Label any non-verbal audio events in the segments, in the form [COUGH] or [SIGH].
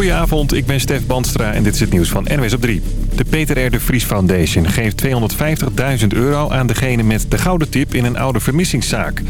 Goedenavond, ik ben Stef Bandstra en dit is het nieuws van NWS op 3. De Peter R. de Vries Foundation geeft 250.000 euro aan degene met de gouden tip in een oude vermissingszaak.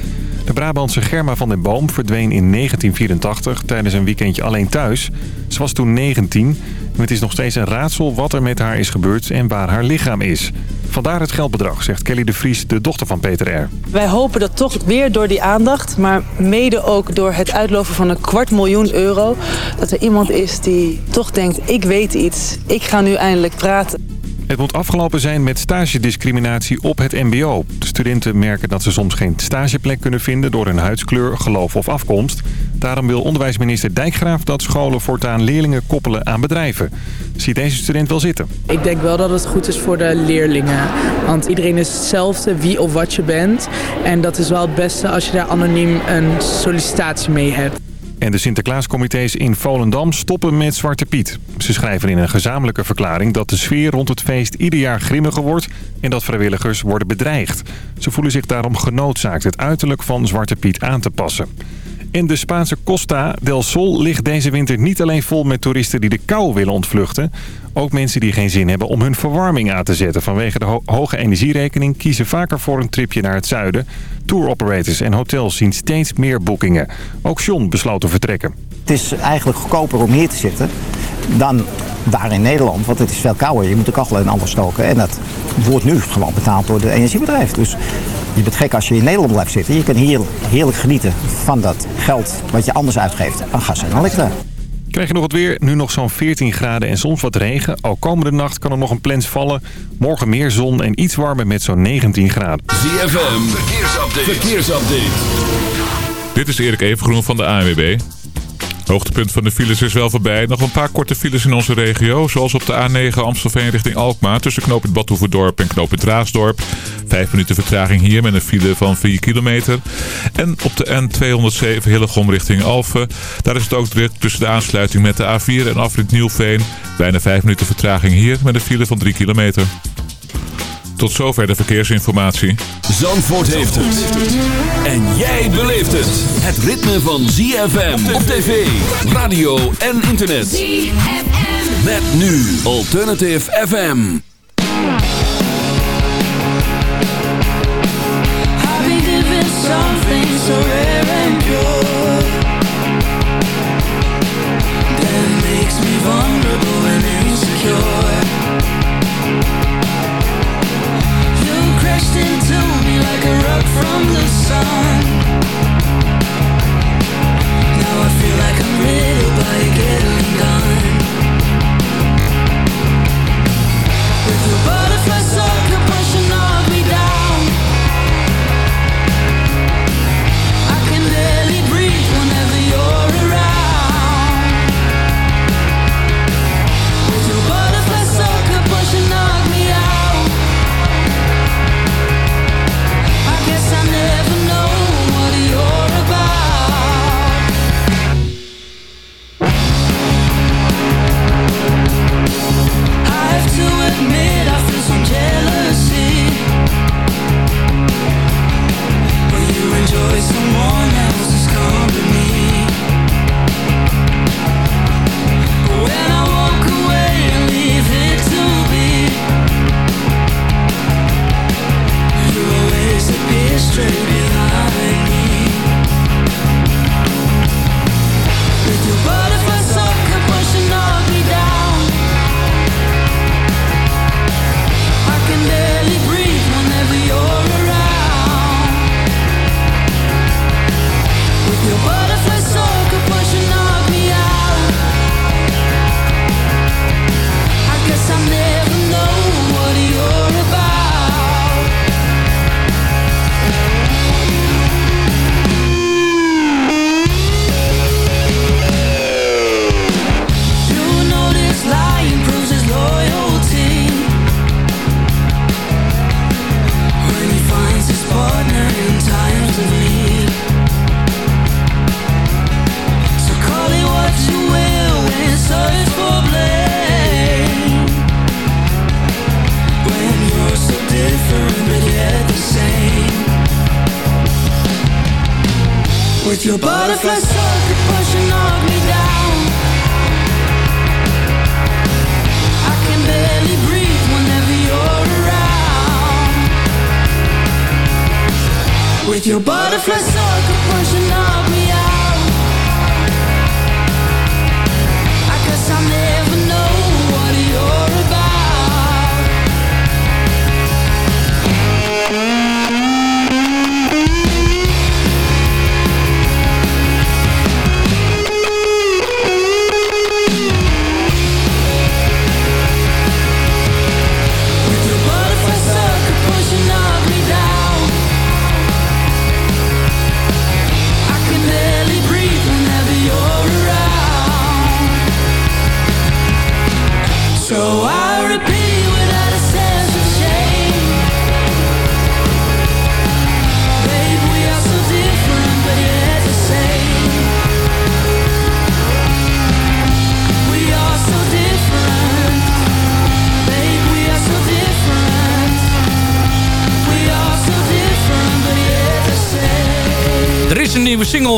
De Brabantse Germa van den Boom verdween in 1984 tijdens een weekendje alleen thuis. Ze was toen 19 het is nog steeds een raadsel wat er met haar is gebeurd en waar haar lichaam is. Vandaar het geldbedrag, zegt Kelly de Vries, de dochter van Peter R. Wij hopen dat toch weer door die aandacht, maar mede ook door het uitloven van een kwart miljoen euro... dat er iemand is die toch denkt, ik weet iets, ik ga nu eindelijk praten. Het moet afgelopen zijn met stagediscriminatie op het mbo. De studenten merken dat ze soms geen stageplek kunnen vinden door hun huidskleur, geloof of afkomst. Daarom wil onderwijsminister Dijkgraaf dat scholen voortaan leerlingen koppelen aan bedrijven. Ziet deze student wel zitten? Ik denk wel dat het goed is voor de leerlingen. Want iedereen is hetzelfde wie of wat je bent. En dat is wel het beste als je daar anoniem een sollicitatie mee hebt. En de Sinterklaascomité's in Volendam stoppen met Zwarte Piet. Ze schrijven in een gezamenlijke verklaring dat de sfeer rond het feest ieder jaar grimmiger wordt... en dat vrijwilligers worden bedreigd. Ze voelen zich daarom genoodzaakt het uiterlijk van Zwarte Piet aan te passen. En de Spaanse Costa del Sol ligt deze winter niet alleen vol met toeristen die de kou willen ontvluchten. Ook mensen die geen zin hebben om hun verwarming aan te zetten. Vanwege de hoge energierekening kiezen vaker voor een tripje naar het zuiden. Tour operators en hotels zien steeds meer boekingen. Ook John besloot te vertrekken. Het is eigenlijk goedkoper om hier te zitten dan daar in Nederland. Want het is veel kouder. Je moet de kachel en alles stoken. En dat wordt nu gewoon betaald door de energiebedrijf. Dus je bent gek als je in Nederland blijft zitten. Je kan hier heerlijk genieten van dat geld wat je anders uitgeeft aan gas en elektra. Krijg je nog wat weer? Nu nog zo'n 14 graden en soms wat regen. Al komende nacht kan er nog een plens vallen. Morgen meer zon en iets warmer met zo'n 19 graden. ZFM, verkeersupdate. verkeersupdate. Dit is Erik Evengroen van de ANWB. Hoogtepunt van de files is wel voorbij. Nog een paar korte files in onze regio. Zoals op de A9 Amstelveen richting Alkmaar. Tussen knooppunt Badhoevedorp en knooppunt Raasdorp. Vijf minuten vertraging hier met een file van 4 kilometer. En op de N207 Hillegom richting Alphen. Daar is het ook druk tussen de aansluiting met de A4 en afrit Nieuwveen. Bijna 5 minuten vertraging hier met een file van 3 kilometer. Tot zover de verkeersinformatie. Zandvoort heeft het. En jij beleeft het. Het ritme van ZFM op tv, radio en internet. ZFM. Met nu Alternative FM. something so rare and pure From the sun. Now I feel like I'm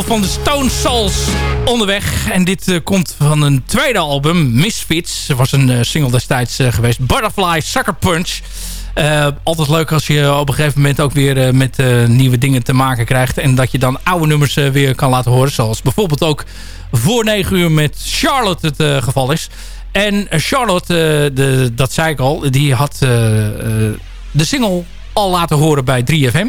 van de Stone Souls onderweg. En dit eh, komt van een tweede album, Misfits. Er was een eh, single destijds eh, geweest. Butterfly Sucker Punch. Altijd leuk als je op een gegeven moment ook weer met nieuwe dingen te maken krijgt. En dat je dan oude nummers weer kan laten horen. Zoals bijvoorbeeld ook voor 9 uur met Charlotte het geval is. En Charlotte, de, dat zei ik al, die had de single al laten horen bij 3FM.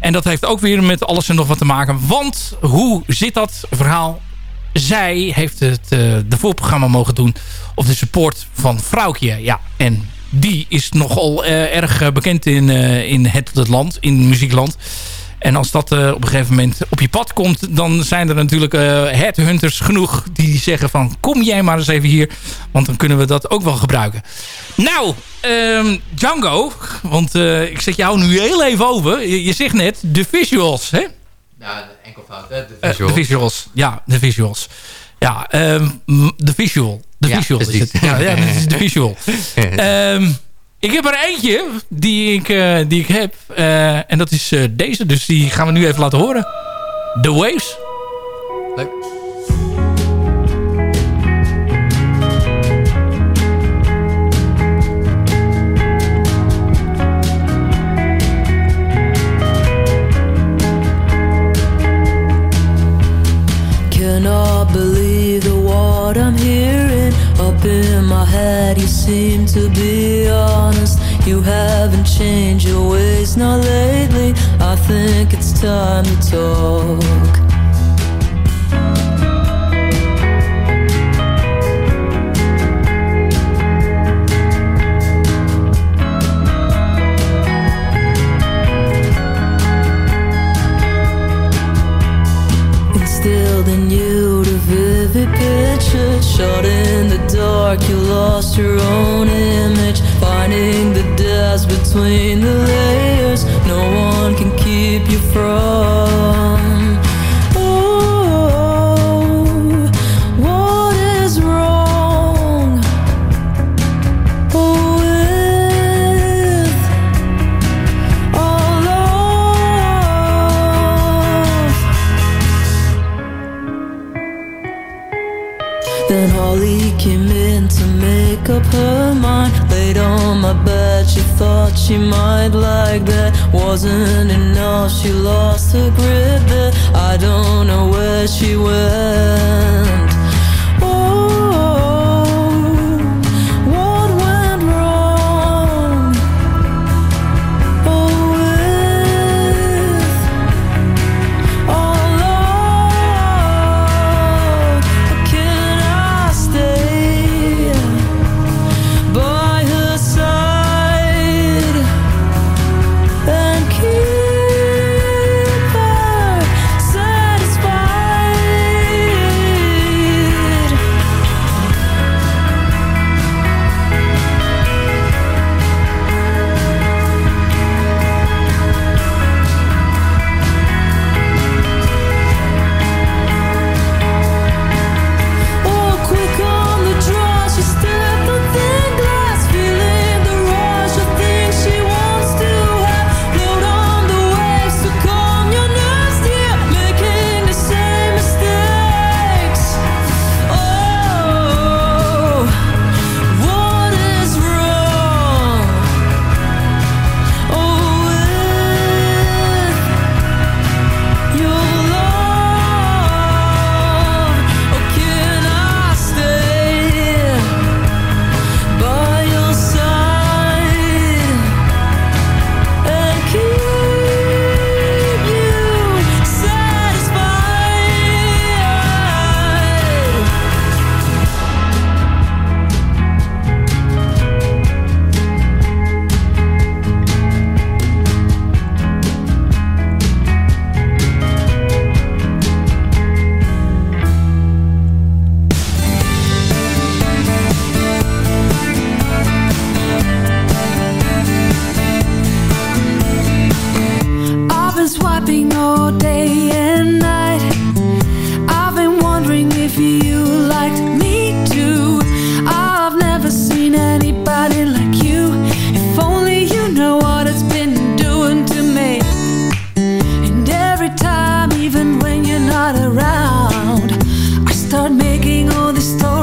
En dat heeft ook weer met alles en nog wat te maken. Want hoe zit dat verhaal? Zij heeft het eh, de voorprogramma mogen doen op de support van Vrouwtje. Ja, en die is nogal eh, erg eh, bekend in, eh, in het, het land, in muziekland. En als dat op een gegeven moment op je pad komt... dan zijn er natuurlijk headhunters genoeg die zeggen van... kom jij maar eens even hier, want dan kunnen we dat ook wel gebruiken. Nou, ehm, Django, want eh, ik zet jou nu heel even over. Je, je zegt net de visuals, hè? Ja, enkel fout, hè? De Eh, visual. de visuals, ja, de visuals. Ja, ehm, de visual. De Ja, visual is het. Ja, ja, dat is de visual. [LAUGHS] Ehm, ik heb er eentje die ik, eh, die ik heb. en dat is deze. Dus die gaan we nu even laten horen. The Waves. Leuk. the story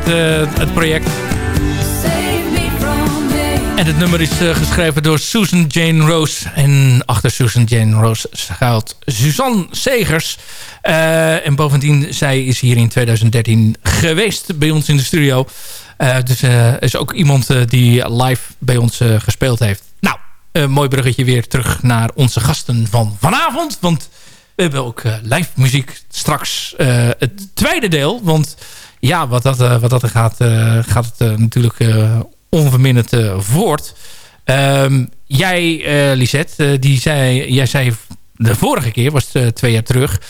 eh, het project. En het nummer is eh, geschreven door Susan Jane Rose. En achter Susan Jane Rose schuilt Suzanne Segers. Eh, en bovendien, zij is hier in 2013 geweest bij ons in de studio. Dus eh, is ook iemand die live bij ons gespeeld heeft. Nou, mooi bruggetje weer terug naar onze gasten van vanavond. Want we hebben ook live muziek straks het tweede deel. Want ja, wat dat, eh, wat dat er gaat, eh, gaat het eh, natuurlijk onverminderd voort. Ehm, jij, eh Lisette, die zei, jij zei de vorige keer, was het twee jaar terug...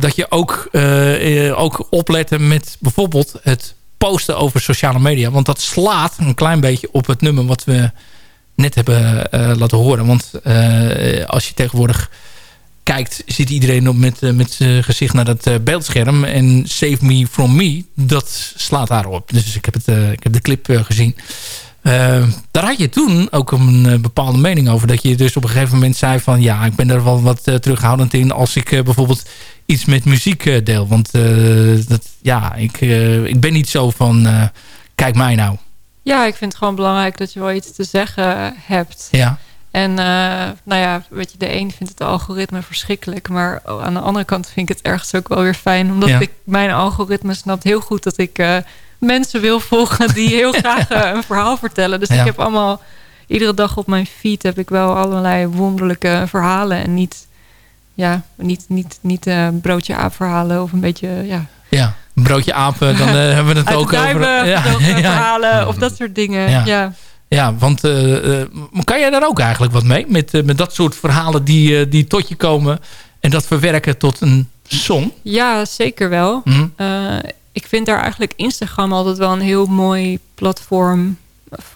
dat je ook, eh, ook opletten met bijvoorbeeld het posten over sociale media. Want dat slaat een klein beetje op het nummer wat we net hebben laten horen. Want als je tegenwoordig kijkt, zit iedereen nog met, eh, met zijn gezicht naar dat eh, beeldscherm. En Save Me From Me, dat slaat daarop. Dus ik heb, het, eh, ik heb de clip gezien. Eh, daar had je toen ook een bepaalde mening over. Dat je dus op een gegeven moment zei van... ja, ik ben er wel wat terughoudend in... als ik bijvoorbeeld iets met muziek deel. Want dat, ja, ik, ik ben niet zo van... kijk mij nou. Ja, ik vind het gewoon belangrijk dat je wel iets te zeggen hebt. Ja. En eh, nou ja, weet je, de een vindt het algoritme verschrikkelijk. Maar aan de andere kant vind ik het ergens ook wel weer fijn. Omdat Ja. ik mijn algoritme snapt heel goed dat ik eh, mensen wil volgen die heel [LAUGHS] graag eh, een verhaal vertellen. Dus Ja. ik heb allemaal, iedere dag op mijn feed heb ik wel allerlei wonderlijke verhalen. En niet, ja, niet, niet, niet broodje aap verhalen of een beetje, ja, Ja, een broodje apen, dan hebben we het ook duimen over... [LAUGHS] Ja. verhalen of dat soort dingen. Ja. Ja. Want eh, eh, kan jij daar ook eigenlijk wat mee? Met, eh, met dat soort verhalen die, die tot je komen... en dat verwerken tot een song? Ja, zeker wel. Mhm. Ik vind daar eigenlijk Instagram altijd wel een heel mooi platform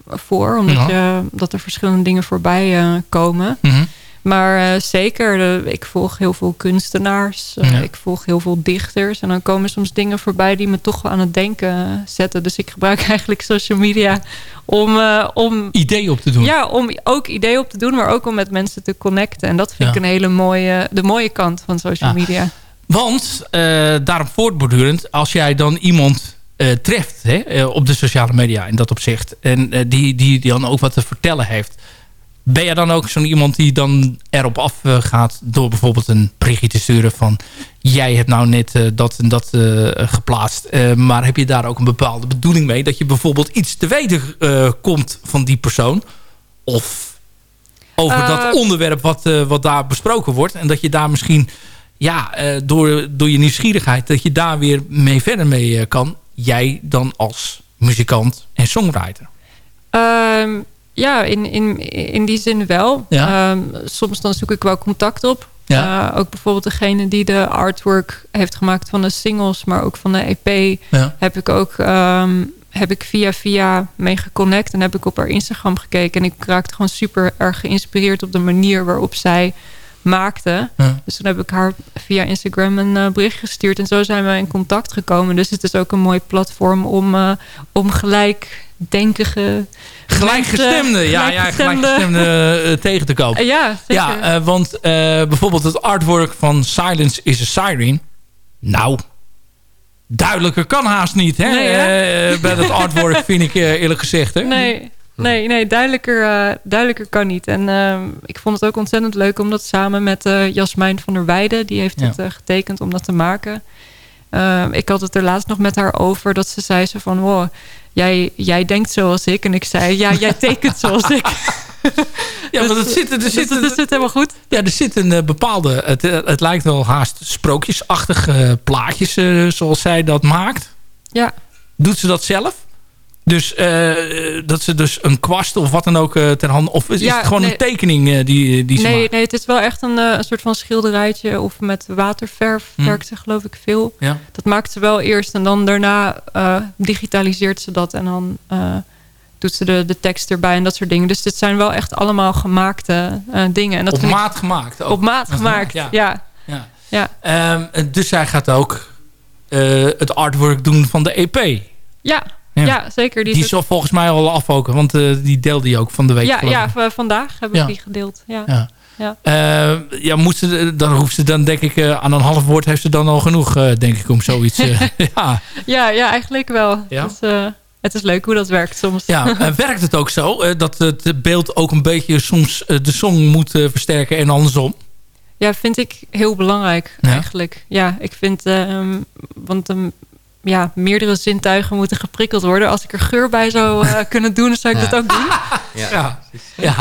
voor. Omdat Ja. je, dat er verschillende dingen voorbij komen. Mhm. Maar eh, zeker, ik volg heel veel kunstenaars. eh, Ja. Ik volg heel veel dichters. En dan komen soms dingen voorbij die me toch wel aan het denken zetten. Dus ik gebruik [LAUGHS] eigenlijk social media om... eh, om Idee op te doen. ja, om ook ideeën op te doen, maar ook om met mensen te connecten. En dat vind Ja. ik een hele mooie, de mooie kant van social Ja. media. Want daarop voortbordurend, als jij dan iemand treft hè, op de sociale media in dat opzicht... en die, die, die dan ook wat te vertellen heeft... ben je dan ook zo'n iemand die dan erop af eh, gaat... door bijvoorbeeld een berichtje te sturen van... jij hebt nou net eh, dat en dat eh, geplaatst... maar heb je daar ook een bepaalde bedoeling mee... dat je bijvoorbeeld iets te weten komt van die persoon... of over dat onderwerp wat, wat daar besproken wordt... en dat je daar misschien ja, door, door je nieuwsgierigheid... dat je daar weer mee verder mee kan. Jij dan als muzikant en songwriter. Ehm, ja, in, in, in die zin wel. Ja. Ehm, soms dan zoek ik wel contact op. Ja. Eh, ook bijvoorbeeld degene die de artwork heeft gemaakt van de singles, maar ook van de EP, Ja. heb ik ook ehm, heb ik via via mee geconnect en heb ik op haar Instagram gekeken. En ik raakte gewoon super erg geïnspireerd op de manier waarop zij maakte. Ja. Dus toen heb ik haar via Instagram een eh, bericht gestuurd. En zo zijn we in contact gekomen. Dus het is ook een mooi platform om, eh, om gelijkdenkige... Gelijkgestemde, ja, ja, gelijkgestemde eh, tegen te komen. Eh, ja, zeker. Ja, eh, want eh, bijvoorbeeld het artwork van Silence is a Siren. Nou, duidelijker kan haast niet hè? Nee, hè? Eh, bij dat artwork vind ik eh, eerlijk gezegd. Hè? Nee, nee, nee duidelijker, eh, duidelijker kan niet. En ehm, ik vond het ook ontzettend leuk om dat samen met eh, Jasmijn van der Weijden... die heeft het eh, getekend om dat te maken. Ehm, ik had het er laatst nog met haar over dat ze zei zo van... Wow, jij, jij denkt zoals ik. En ik zei, ja, jij tekent zoals ik. [LAUGHS] [LAUGHS] Ja, want het zit, er Dus zit, zit helemaal goed. Ja, er zit een bepaalde... Het, het lijkt wel haast sprookjesachtige plaatjes zoals zij dat maakt. Ja. Doet ze dat zelf? Dus eh, dat ze dus een kwast of wat dan ook eh, ter hand... Of is Ja, het gewoon nee. een tekening eh, die, die ze Nee, maakt? nee, het is wel echt een, een soort van schilderijtje. Of met waterverf Hm. werkt ze geloof ik veel. Ja. Dat maakt ze wel eerst. En dan daarna digitaliseert ze dat. En dan doet ze de, de tekst erbij en dat soort dingen. Dus dit zijn wel echt allemaal gemaakte dingen. En dat Op ik- maat gemaakt ook. Op maat Dat gemaakt, ja. ja. Ja. Ja. Ehm, dus zij gaat ook het artwork doen van de EP. Ja, Ja. ja. zeker. Die, is volgens mij al af ook, want eh, die deelde je ook van de week. ja, ja, vandaag heb ik Ja. die gedeeld. Ja. Ja. Ja. Eh, ja, moet ze, dan hoeft ze dan denk ik eh, aan een half woord heeft ze dan al genoeg, denk ik, om zoiets. [LAUGHS] [LAUGHS] ja, Ja, ja, eigenlijk wel. Ja? Dus, het is leuk hoe dat werkt soms. ja. [LAUGHS] werkt het ook zo dat het beeld ook een beetje soms de song moet versterken en andersom? Ja, vind ik heel belangrijk Ja? eigenlijk. Ja, ik vind, ehm, want ehm, ja, meerdere zintuigen moeten geprikkeld worden. Als ik er geur bij zou eh, [LAUGHS] kunnen doen, zou ik Ja. dat ook doen. Ja. Ja, ja.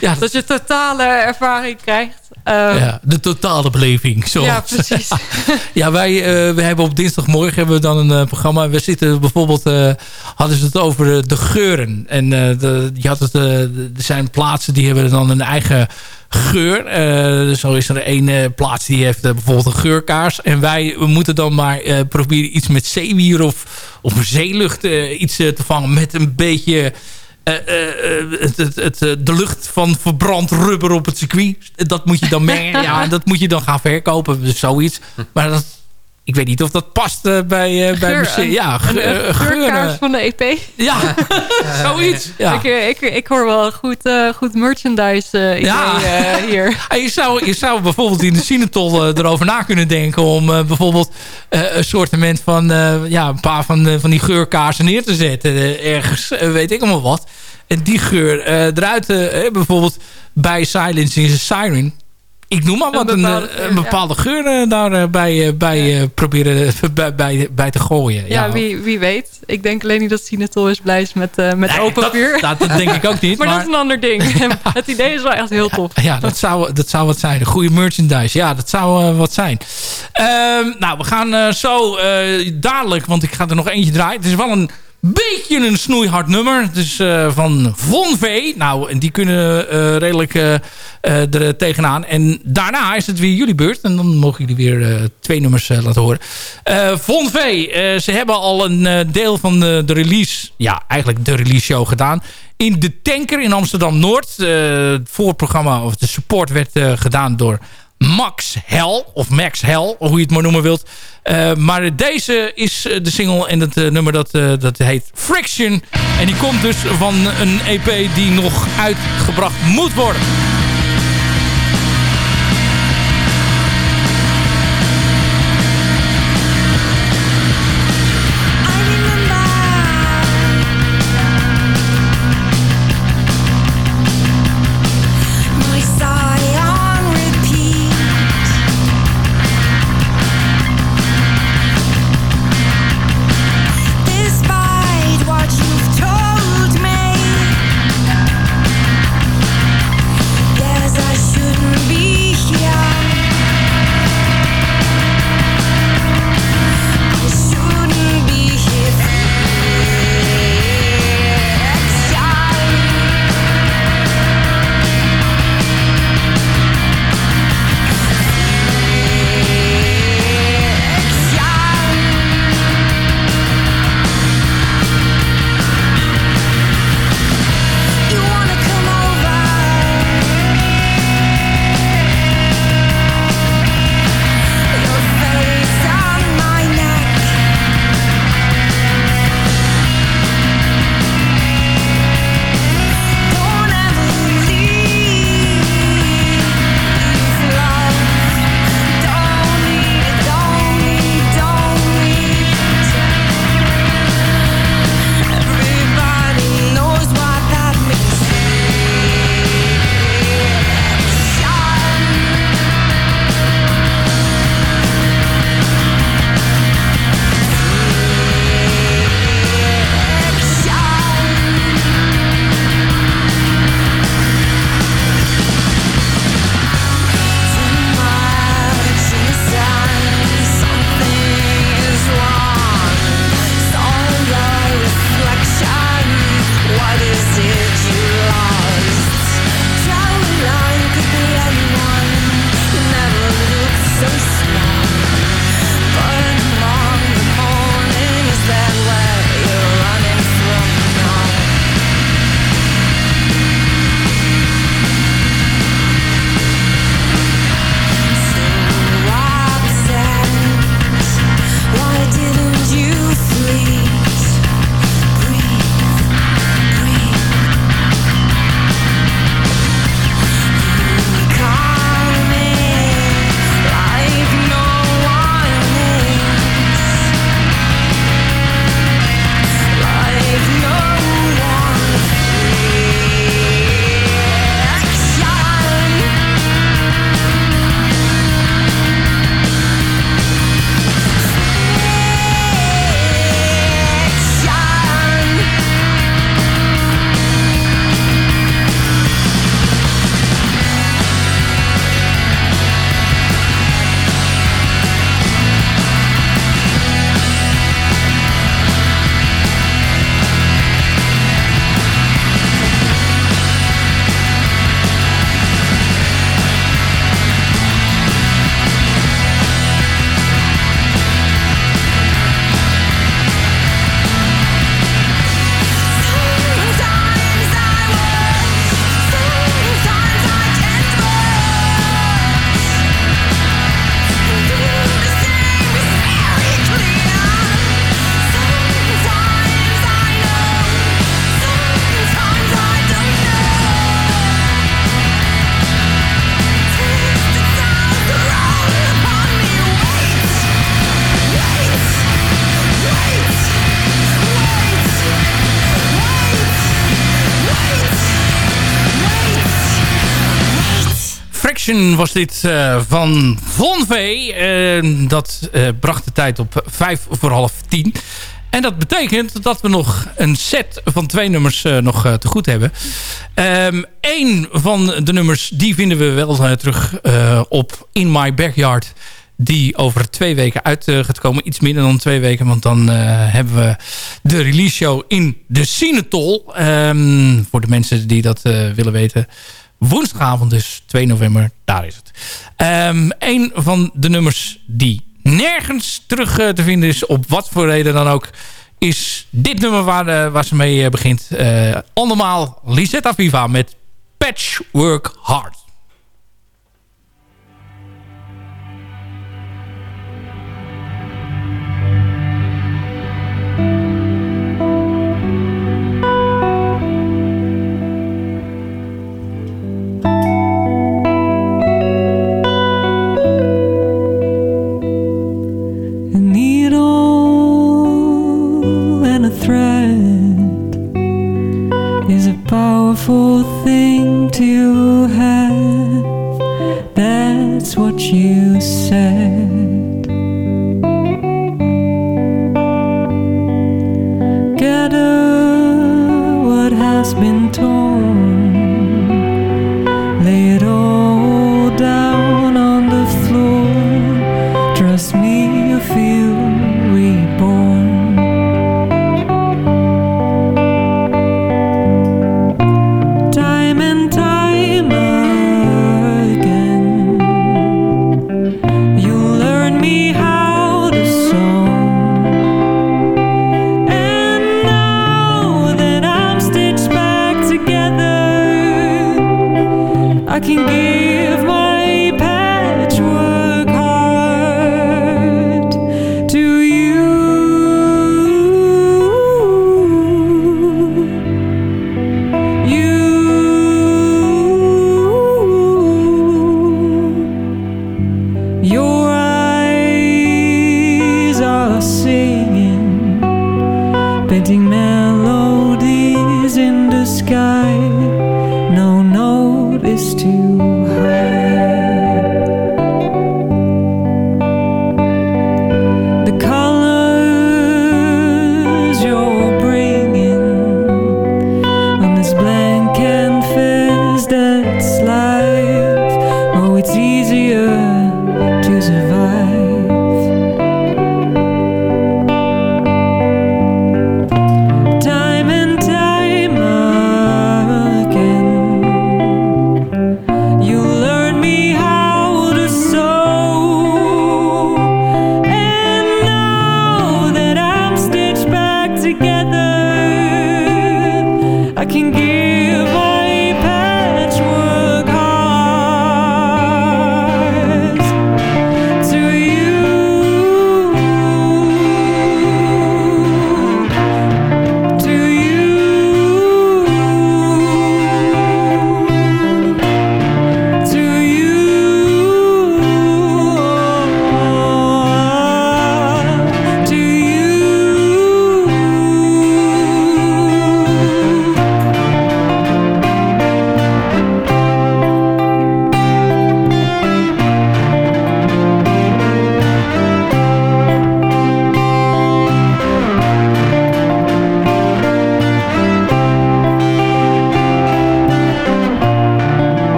ja, [LAUGHS] Dat je totale ervaring krijgt. Eh, ja, de totale beleving. Zo. ja, precies. [LAUGHS] Ja, wij, eh, we hebben op dinsdagmorgen hebben we dan een eh, programma. We zitten bijvoorbeeld, hadden ze het over de, geuren. En de, je had het, er zijn plaatsen die hebben dan een eigen geur. Eh, zo is er één plaats die heeft bijvoorbeeld een geurkaars. En wij we moeten dan maar proberen iets met zeewier of, of zeelucht iets te vangen met een beetje... eh, eh, eh, het, het, het, de lucht van verbrand rubber op het circuit. Dat moet je dan [LAUGHS] mengen. ja, dat moet je dan gaan verkopen. Dus zoiets. Maar dat, ik weet niet of dat past eh, bij, eh, bij museum. Ja, een, eh, geurkaars van de EP. Ja, [LAUGHS] zoiets. Ja. Ik, ik, ik hoor wel goed, goed merchandise idee Ja. eh, hier. [LAUGHS] En je, zou, je zou bijvoorbeeld in de Sinatol erover na kunnen denken... om bijvoorbeeld een soortement van... ja, een paar van, van die geurkaarsen neer te zetten. ergens, weet ik allemaal wat. En die geur eruit... bijvoorbeeld bij Silence is a Siren... Ik noem maar wat, een, bepaalde eh, geur, een bepaalde geur eh, daarbij bij, bij, eh, proberen [LAUGHS] bij, bij, bij te gooien. Ja, wie, wie weet. Ik denk alleen niet dat Sinatol is blij is met, eh, met Nee, open dat, vuur. Dat, [LAUGHS] dat denk ik ook niet. maar, [LAUGHS] maar dat is een ander ding. Het idee is wel echt heel tof. Ja, dat zou, dat zou wat zijn. Een goede merchandise. Ja, dat zou eh, wat zijn. Ehm, nou, we gaan eh, zo eh, dadelijk, want ik ga er nog eentje draaien. Het is wel een Beetje een snoeihard nummer. Dus eh, van Von V. Nou, en die kunnen eh, redelijk eh, er tegenaan. En daarna is het weer jullie beurt. En dan mogen jullie weer twee nummers laten horen. Von V. ze hebben al een deel van de, de release... Ja, eigenlijk de release show gedaan. In de Tanker in Amsterdam-Noord. Het voorprogramma of de support werd gedaan door... Max Hell, of Max Hell, hoe je het maar noemen wilt. Eh, maar deze is eh, de single en het eh, nummer dat, dat heet Friction. En die komt dus van een EP die nog uitgebracht moet worden. Was dit eh, van Von V. Eh, dat eh, bracht de tijd op vijf voor half tien. En dat betekent dat we nog een set van twee nummers nog te goed hebben. Eén van de nummers, die vinden we wel terug op In My Backyard. die over twee weken uit gaat komen. Iets minder dan twee weken, want dan hebben we de release show in de Cinetol. Ehm, voor de mensen die dat willen weten. Woensdagavond dus, 2 november, daar is het. Ehm, een van de nummers die nergens terug eh, te vinden is, op wat voor reden dan ook, is dit nummer waar, eh, ze mee eh, begint. Eh allemaal Lisetta Viva met Patchwork Heart. Thread is a powerful thing to have. That's what you said.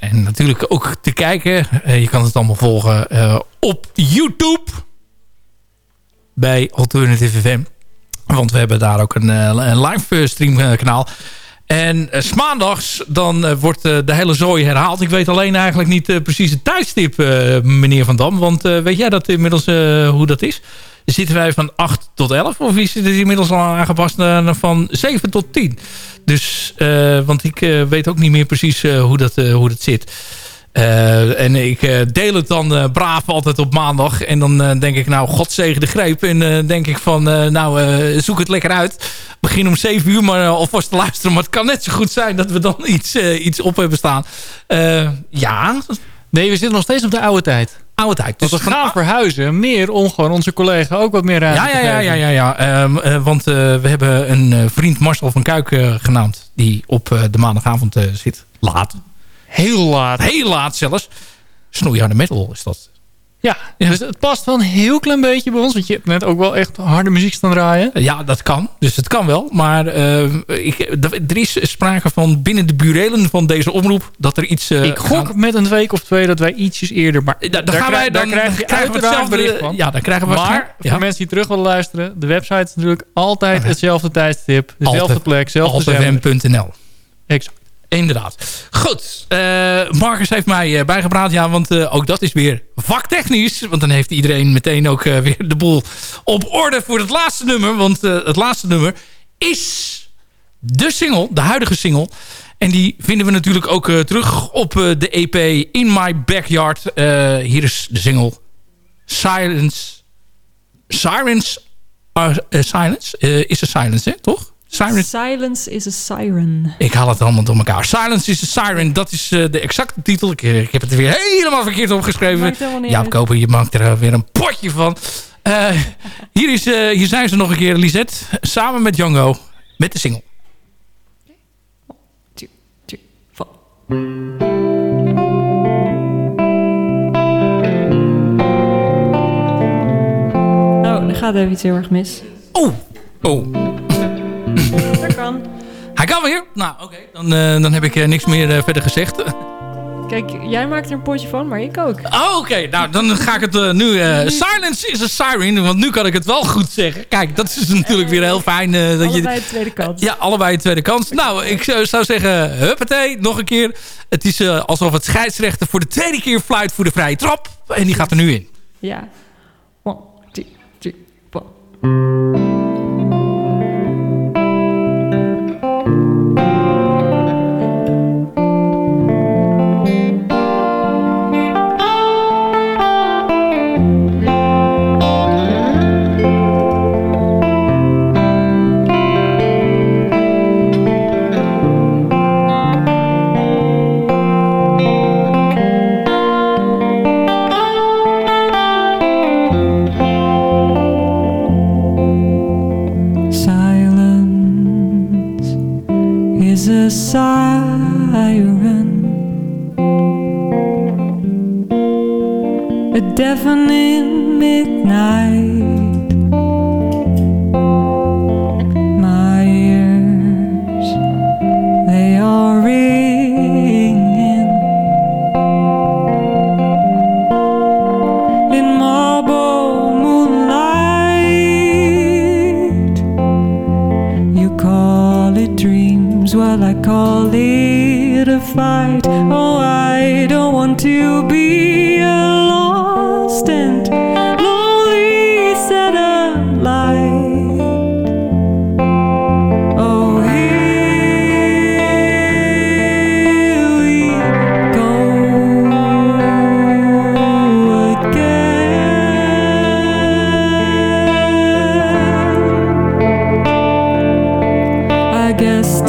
En natuurlijk ook te kijken. Eh, je kan het allemaal volgen eh, op YouTube bij Alternative FM. Want we hebben daar ook een, eh, live stream kanaal. En 's maandags dan wordt de hele zooi herhaald. Ik weet alleen eigenlijk niet precies het tijdstip, meneer Van Dam. Want weet jij dat inmiddels hoe dat is? Zitten wij van 8 tot 11? Of is het inmiddels al aangepast naar van 7 tot 10? Dus, eh, want ik eh, weet ook niet meer precies eh, hoe, dat, hoe dat zit. En ik deel het dan eh, braaf altijd op maandag. En dan denk ik, nou, God zegen de greep. En denk ik van, nou, zoek het lekker uit. Begin om 7 uur maar alvast te luisteren. Maar het kan net zo goed zijn dat we dan [LAUGHS] iets, iets op hebben staan. Ja. Nee, we zitten nog steeds op de oude tijd. Oude tijd. Dus we gaan verhuizen. Meer om gewoon onze collega ook wat meer ruimte Ja, te ja, ja, geven. ja, ja, ja. Ehm, eh, want eh, we hebben een eh, vriend Marcel van Kuik genaamd. Die op de maandagavond zit. Laat. Heel laat. Heel laat zelfs. Snoeiharde metal is dat. Ja, dus het past wel een heel klein beetje bij ons. Want je hebt net ook wel echt harde muziek staan draaien. Ja, dat kan. Dus het kan wel. Maar eh, ik, er is sprake van binnen de burelen van deze omroep... dat er iets... eh, ik gok gaan- met een week of twee dat wij ietsjes eerder... Maar Da- daar gaan wij- daar dan krijg je krijgen we uiteraard hetzelfde- bericht van. ja, daar krijgen we Maar voor mensen die terug willen luisteren... de website is natuurlijk altijd hetzelfde tijdstip. Dezelfde plek, dezelfde zender. Exact. Inderdaad. Goed. eh, Marcus heeft mij eh, bijgepraat. Ja, want eh, ook dat is weer vaktechnisch. Want dan heeft iedereen meteen ook weer de boel op orde voor het laatste nummer. Want het laatste nummer is de single, de huidige single. En die vinden we natuurlijk ook terug op de EP In My Backyard. Hier is de single Silence. Sirens Silence. Is er silence, hè? Toch? Sirens. Silence is a siren. Ik haal het allemaal door elkaar. Silence is a Siren, dat is eh, de exacte titel. Ik, eh, ik heb het er weer helemaal verkeerd opgeschreven. Ja. Koper, je maakt er eh, weer een potje van. Hier, is, hier zijn ze nog een keer, Lisette. Samen met Django. Met de single. Oh, er gaat even iets heel erg mis. Oh, oh. Dat kan. Hij kan weer. Nou, oké. Dan, eh, dan heb ik eh, niks meer eh, verder gezegd. [LAUGHS] Kijk, jij maakt er een potje van, maar ik ook. Oh, oké. Nou, dan ga ik het nu... silence is a siren, want nu kan ik het wel goed zeggen. Kijk, dat is natuurlijk weer heel fijn. dat Allebei je, de tweede kant. Ja, allebei de tweede kans. Nou, ik zou, zeggen, huppatee, nog een keer. Het is alsof het scheidsrechter voor de tweede keer fluit voor de vrije trap. En die gaat er nu in. Ja. One, two, three, four. I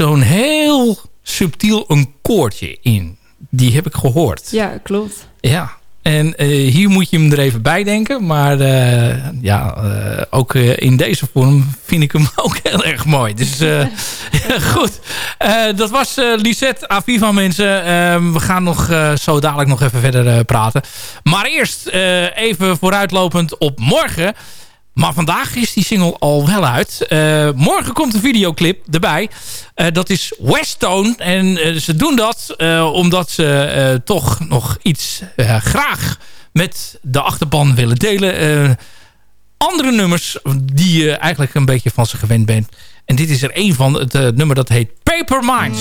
zo'n heel subtiel een koordje in. Die heb ik gehoord. Ja, klopt. Ja, en eh, hier moet je hem er even bij denken. Maar eh, ja, eh, ook in deze vorm vind ik hem [LAUGHS] ook heel erg mooi. Dus [LAUGHS] goed, dat was Lisette Aviva mensen. Ehm, we gaan nog zo dadelijk nog even verder praten. Maar eerst even vooruitlopend op morgen. Maar vandaag is die single al wel uit. Eh, morgen komt een videoclip erbij. Eh, dat is Westone. En eh, ze doen dat omdat ze toch nog iets graag met de achterban willen delen. Andere nummers die je eigenlijk een beetje van ze gewend bent. En dit is er één van. Het nummer dat heet Paper Minds.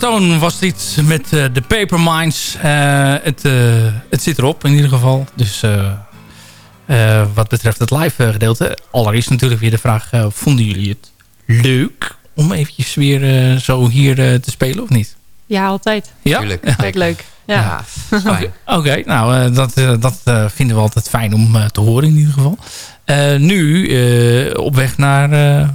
Westone was dit met eh, de Paper Minds. Eh, het, eh, het zit erop in ieder geval. Dus eh, eh, wat betreft het live gedeelte. Allereerst natuurlijk weer de vraag. eh, vonden jullie het leuk om eventjes weer eh, zo hier te spelen of niet? Ja, altijd. Ja? Tuurlijk. Leuk. Ja. Oké, nou eh, dat, dat eh, vinden we altijd fijn om eh, te horen in ieder geval. Eh, nu eh, op weg naar, eh,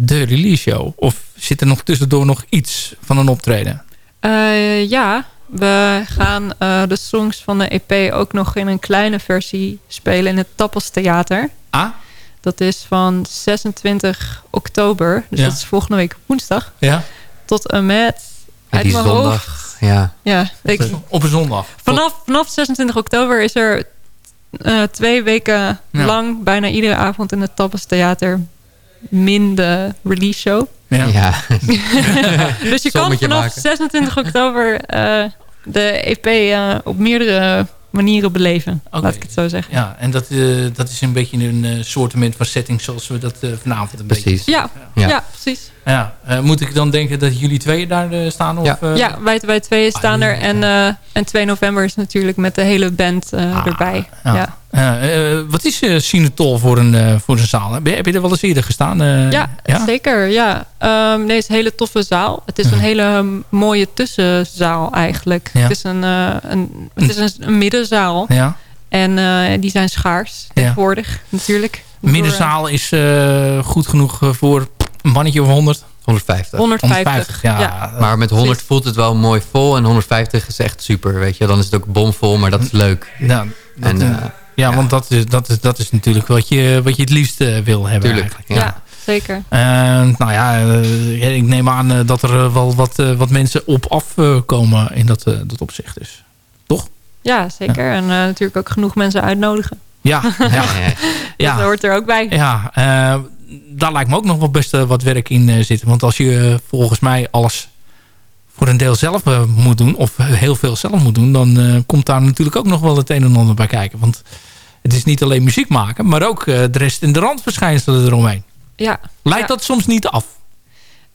de release show? Of zit er nog tussendoor nog iets van een optreden? Eh, ja, we gaan eh, de songs van de EP ook nog in een kleine versie spelen in het Tappels Theater. Ah? Dat is van 26 oktober, dus Ja. dat is volgende week woensdag, Ja. tot en met... Ja, uit die mijn zondag, hoofd- ja. Ja, ik, Op een zondag. vanaf, vanaf 26 oktober is er eh, twee weken Ja. lang, bijna iedere avond in het Tappels Theater, min de release show. Ja. Ja. [LAUGHS] dus je kan vanaf maken. 26 oktober eh, de EP eh, op meerdere manieren beleven. Laat ik het zo zeggen. Ja, en dat, eh, dat is een beetje een uh, soortement van setting zoals we dat eh, vanavond een Precies. beetje... Ja, Ja. ja. precies. Ja, eh, moet ik dan denken dat jullie tweeën daar staan? Of, Ja. eh, ja, wij, wij tweeën staan er. En, eh, en 2 november is natuurlijk met de hele band eh, erbij. ja. Ja. Eh, eh, wat is uh, Sinetol voor een, eh, voor een zaal? Heb je, heb je er wel eens eerder gestaan? Eh, Ja, zeker. Ja. Ehm, nee, het is een hele toffe zaal. Het is een hele um, mooie tussenzaal eigenlijk. Ja. Het is een, eh, een, het is een, een middenzaal. Ja. En eh, die zijn schaars tegenwoordig natuurlijk. Middenzaal is eh, goed genoeg voor een mannetje of 100? 150. 150, ja. ja. Maar met 100 voelt het wel mooi vol. En 150 is echt super, weet je. Dan is het ook bomvol, maar dat is leuk. Ja, dat, en, uh, ja, want dat is, dat, is, dat is natuurlijk wat je, wat je het liefst uh, wil hebben tuurlijk, eigenlijk. Ja, zeker. Uh, nou ja, uh, ik neem aan dat er wel wat, wat mensen op afkomen in dat, dat opzicht is. Toch? Ja, zeker. Ja. En natuurlijk ook genoeg mensen uitnodigen. Ja, [LAUGHS] ja. ja. dat hoort er ook bij. Ja, uh, daar lijkt me ook nog wel best uh, wat werk in uh, zitten. Want als je uh, volgens mij alles voor een deel zelf moet doen... of heel veel zelf moet doen... dan komt daar natuurlijk ook nog wel het een en ander bij kijken. Want het is niet alleen muziek maken... maar ook de rest in de randverschijnselen eromheen. Ja. Lijkt ja. dat soms niet af?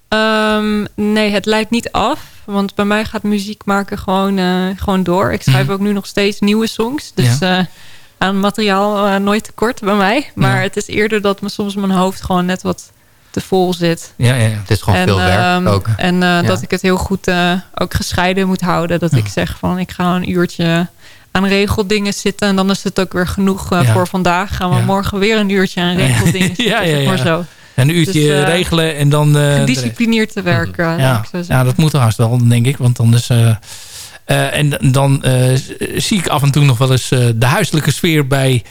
Um, nee, het lijkt niet af. Want bij mij gaat muziek maken gewoon, gewoon door. Ik schrijf mm. ook nu nog steeds nieuwe songs. Dus... Ja aan materiaal nooit tekort bij mij. Maar ja. het is eerder dat me soms mijn hoofd gewoon net wat te vol zit. Ja, ja, ja. Het is gewoon en, veel werk um, ook. En uh, ja. dat ik het heel goed uh, ook gescheiden moet houden. Dat ik zeg van ik ga een uurtje aan regeldingen zitten. En dan is het ook weer genoeg voor vandaag. Gaan we morgen weer een uurtje aan regeldingen [LAUGHS] zitten. ja, ja, ja. Maar zo. Een uurtje dus, regelen en dan... gedisciplineerd te werken. Ja, ja dat moet haast wel, denk ik. Want anders... Uh, en dan uh, zie ik af en toe nog wel eens uh, de huiselijke sfeer bij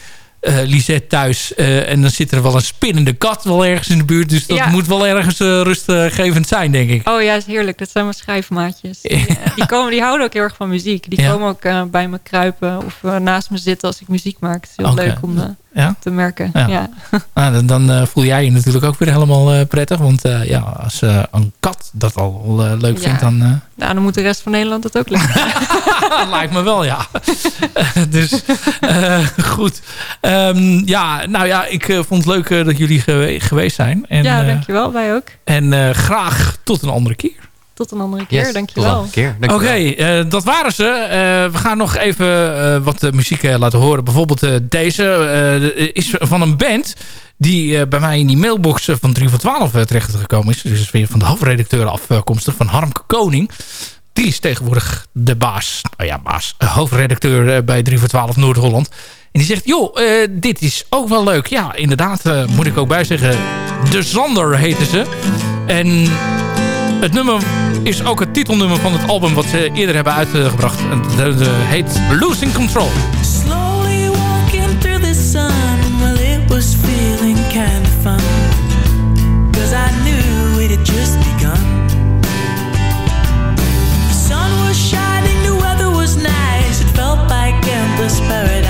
Lisette thuis. en dan zit er wel een spinnende kat wel ergens in de buurt. Dus dat ja. moet wel ergens rustgevend zijn, denk ik. Oh ja, is heerlijk. Dat zijn mijn schrijfmaatjes. Die, die, komen, die houden ook heel erg van muziek. Die ja. komen ook bij me kruipen of naast me zitten als ik muziek maak. Het is heel okay. leuk om ja? te merken. Ja. ja. Ah, [LAUGHS] dan, dan voel jij je natuurlijk ook weer helemaal prettig. Want ja, als een kat dat al leuk vindt, dan... Nou, dan moet de rest van Nederland het ook leuk [LAUGHS] Lijkt me wel, ja. [LAUGHS] dus goed. Um, ja, nou ja, ik vond het leuk dat jullie gewe geweest zijn. En, ja, dankjewel. Wij ook. En graag tot een andere keer. Tot een andere keer, yes, dankjewel. Oké, okay, dat waren ze. we gaan nog even wat muziek laten horen. Bijvoorbeeld deze is van een band die uh, bij mij in die mailbox van 3 voor 12 uh, terecht gekomen is. Dus weer van de hoofdredacteur afkomstig van Harmke Koning. Die is tegenwoordig de baas, nou ja baas, hoofdredacteur bij 3 voor 12 Noord-Holland. En die zegt, joh, dit is ook wel leuk. Ja, inderdaad, moet ik ook bij zeggen. De Zander heten ze. En het nummer is ook het titelnummer van het album wat ze eerder hebben uitgebracht. Het heet Losing Control. Slowly walking through the sun, well it was feeling kind of fun. Cause I knew it had just begun. The sun was shining, the weather was nice. It felt like endless paradise.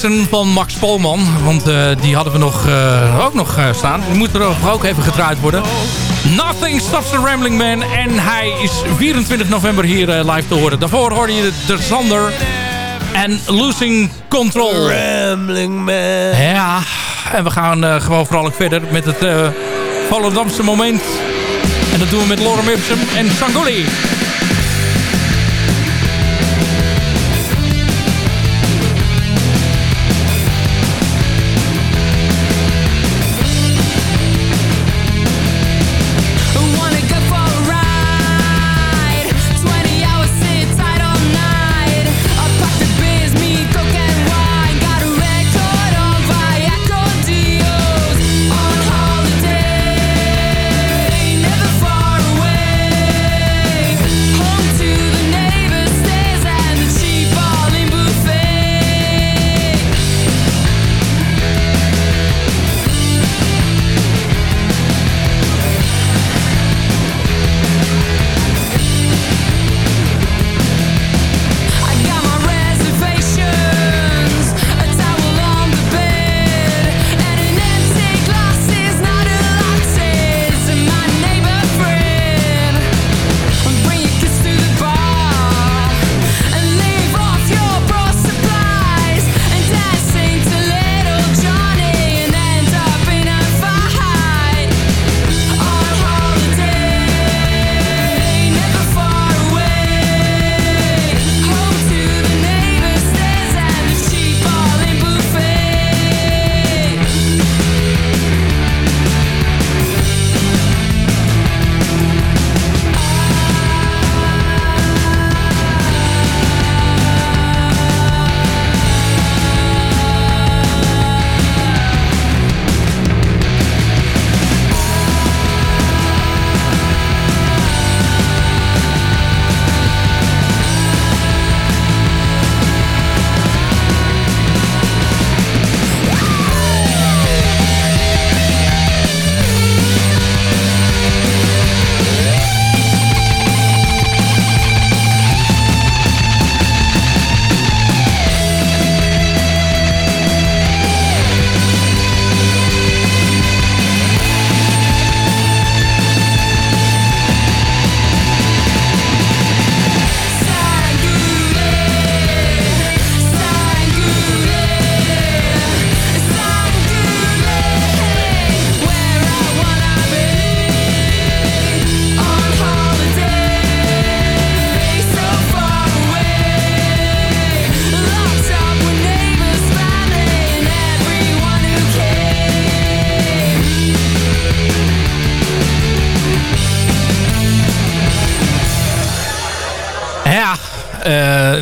Van Max Polman. Want eh, die hadden we nog, eh, ook nog eh, staan. Die moet er ook even gedraaid worden. Nothing Stops the Rambling Man. En hij is 24 november hier live te horen. Daarvoor hoorde je de Zander en Losing Control. Rambling Man. Ja, en we gaan gewoon vooral ook verder met het Volendamse moment. En dat doen we met Lorem Ipsum en Sangoli.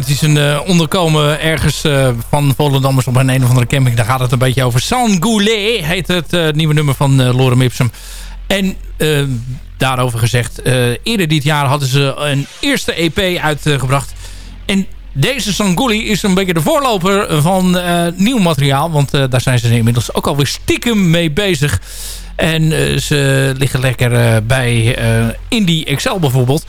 Het is een eh, onderkomen ergens eh, van Volendammers op een een of andere camping. Daar gaat het een beetje over. Sangoulé heet het eh, nieuwe nummer van uh, Lorem Ipsum. En daarover gezegd, eerder dit jaar hadden ze een eerste EP uitgebracht. En deze Sangouli is een beetje de voorloper van nieuw materiaal. Want daar zijn ze inmiddels ook alweer stiekem mee bezig. En ze liggen lekker bij Indie Excel bijvoorbeeld.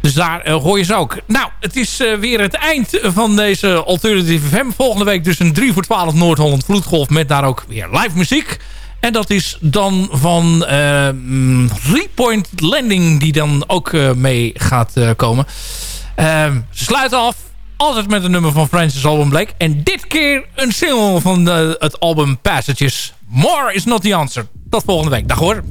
Dus daar eh, hoor je ze ook. Nou, het is eh, weer het eind van deze Alternative FM. Volgende week dus een 3 voor 12 Noord-Holland Vloedgolf. Met daar ook weer live muziek. En dat is dan van eh, mm, Three Point Landing die dan ook mee gaat komen. Ehm, ze sluiten af. Altijd met een nummer van Francis Alban Blake. En dit keer een single van het album Passages. More is not the answer. Tot volgende week. Dag hoor.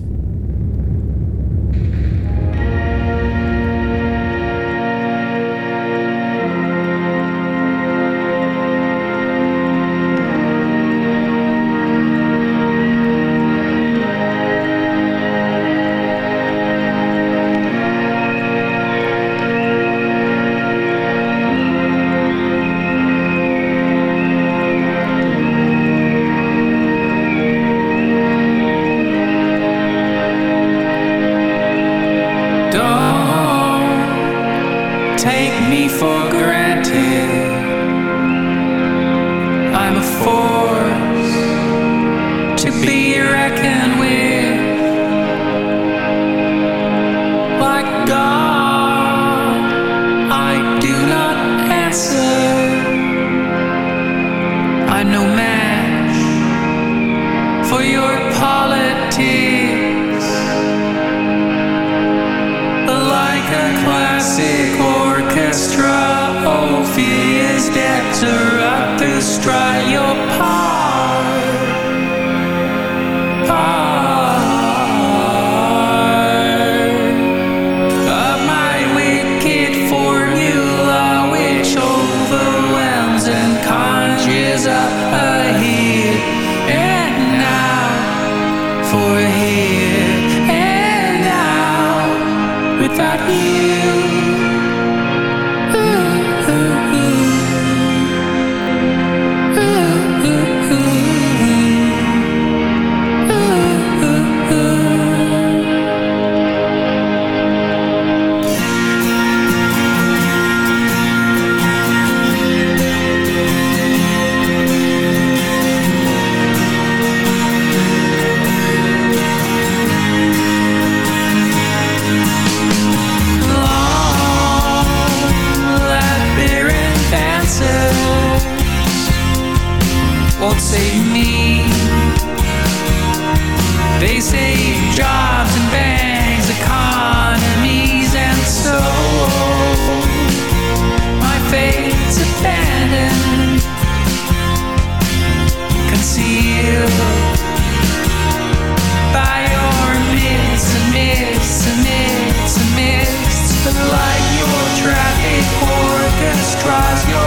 American cries your